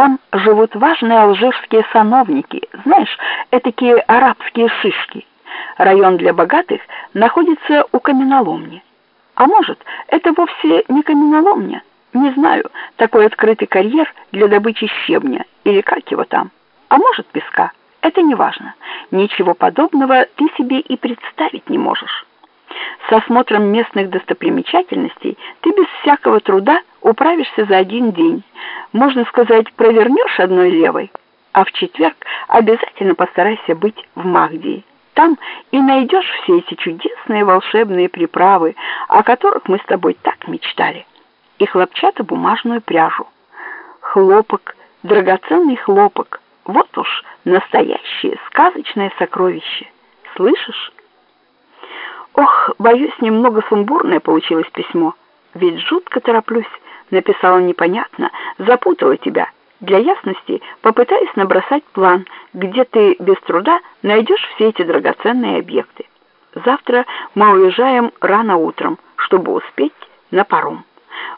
Там живут важные алжирские сановники, знаешь, этакие арабские шишки. Район для богатых находится у каменоломни. А может, это вовсе не каменоломня? Не знаю, такой открытый карьер для добычи щебня, или как его там. А может, песка. Это не важно. Ничего подобного ты себе и представить не можешь. С осмотром местных достопримечательностей ты без всякого труда управишься за один день. Можно сказать, провернешь одной левой, а в четверг обязательно постарайся быть в Махдии. Там и найдешь все эти чудесные волшебные приправы, о которых мы с тобой так мечтали. И хлопчатобумажную пряжу. Хлопок, драгоценный хлопок. Вот уж настоящее сказочное сокровище. Слышишь? Ох, боюсь, немного сумбурное получилось письмо. Ведь жутко тороплюсь, написала непонятно, запутала тебя. Для ясности попытаюсь набросать план, где ты без труда найдешь все эти драгоценные объекты. Завтра мы уезжаем рано утром, чтобы успеть на паром.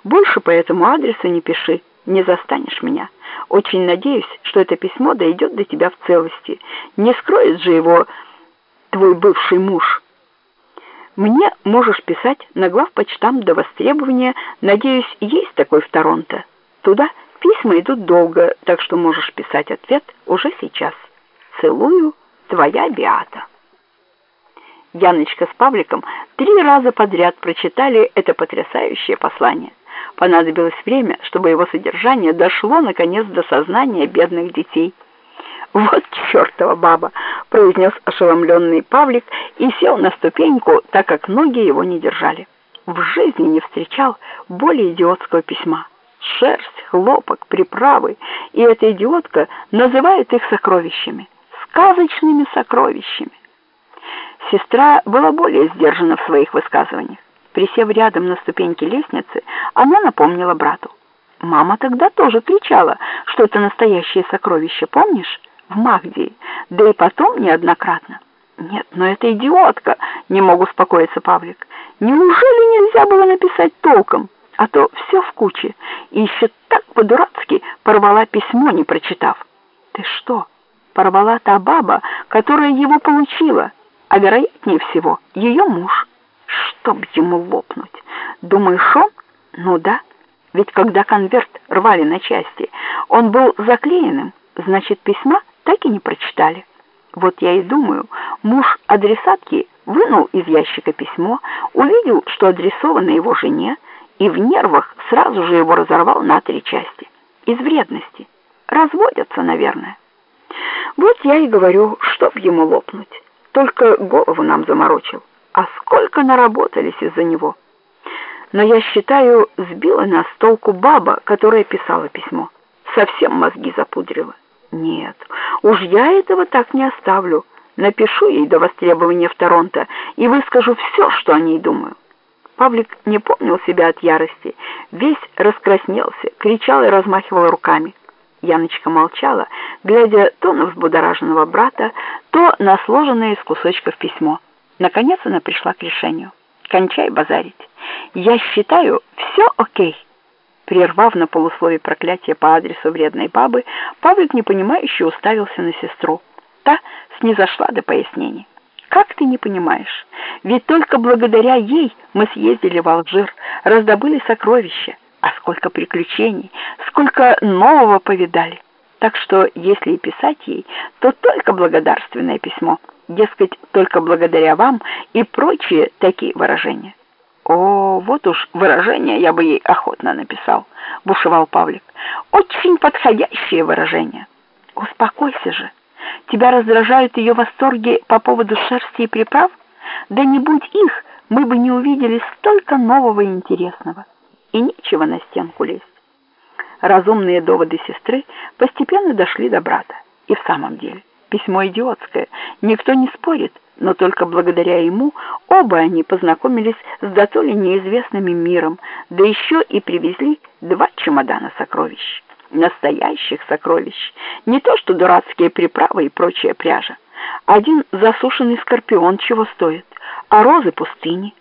Больше по этому адресу не пиши, не застанешь меня. Очень надеюсь, что это письмо дойдет до тебя в целости. Не скроет же его твой бывший муж. Мне можешь писать на главпочтам до востребования. Надеюсь, есть такой в Торонто. Туда письма идут долго, так что можешь писать ответ уже сейчас. Целую, твоя Биата. Яночка с Павликом три раза подряд прочитали это потрясающее послание. Понадобилось время, чтобы его содержание дошло наконец до сознания бедных детей. «Вот чертова баба!» — произнес ошеломленный Павлик и сел на ступеньку, так как ноги его не держали. В жизни не встречал более идиотского письма. Шерсть, хлопок, приправы, и эта идиотка называет их сокровищами, сказочными сокровищами. Сестра была более сдержана в своих высказываниях. Присев рядом на ступеньке лестницы, она напомнила брату. «Мама тогда тоже кричала, что это настоящее сокровище, помнишь?» в Магдии, да и потом неоднократно. Нет, но это идиотка, не мог успокоиться Павлик. Неужели нельзя было написать толком? А то все в куче. И еще так по-дурацки порвала письмо, не прочитав. Ты что, порвала та баба, которая его получила, а вероятнее всего ее муж. Чтоб ему лопнуть. Думаешь, он? Ну да. Ведь когда конверт рвали на части, он был заклеенным, значит, письма так и не прочитали. Вот я и думаю, муж адресатки вынул из ящика письмо, увидел, что адресовано его жене, и в нервах сразу же его разорвал на три части. Из вредности. Разводятся, наверное. Вот я и говорю, чтоб ему лопнуть. Только голову нам заморочил. А сколько наработались из-за него. Но я считаю, сбила нас толку баба, которая писала письмо. Совсем мозги запудрила. Нет, уж я этого так не оставлю. Напишу ей до востребования в Торонто и выскажу все, что о ней думаю. Павлик не помнил себя от ярости, весь раскраснелся, кричал и размахивал руками. Яночка молчала, глядя то на взбудораженного брата, то на сложенное из кусочков письмо. Наконец она пришла к решению. «Кончай базарить. Я считаю, все окей». Прервав на полусловие проклятие по адресу вредной бабы, Павлик непонимающе уставился на сестру. Та снизошла до пояснений. «Как ты не понимаешь? Ведь только благодаря ей мы съездили в Алжир, раздобыли сокровища. А сколько приключений, сколько нового повидали. Так что, если и писать ей, то только благодарственное письмо. Дескать, только благодаря вам и прочие такие выражения». «О, вот уж выражение я бы ей охотно написал», — бушевал Павлик. «Очень подходящее выражение». «Успокойся же. Тебя раздражают ее восторги по поводу шерсти и приправ? Да не будь их, мы бы не увидели столько нового и интересного. И нечего на стенку лезть». Разумные доводы сестры постепенно дошли до брата. И в самом деле, письмо идиотское, никто не спорит, но только благодаря ему оба они познакомились с дотоле неизвестным миром, да еще и привезли два чемодана сокровищ. Настоящих сокровищ. Не то что дурацкие приправы и прочая пряжа. Один засушенный скорпион чего стоит, а розы пустыни.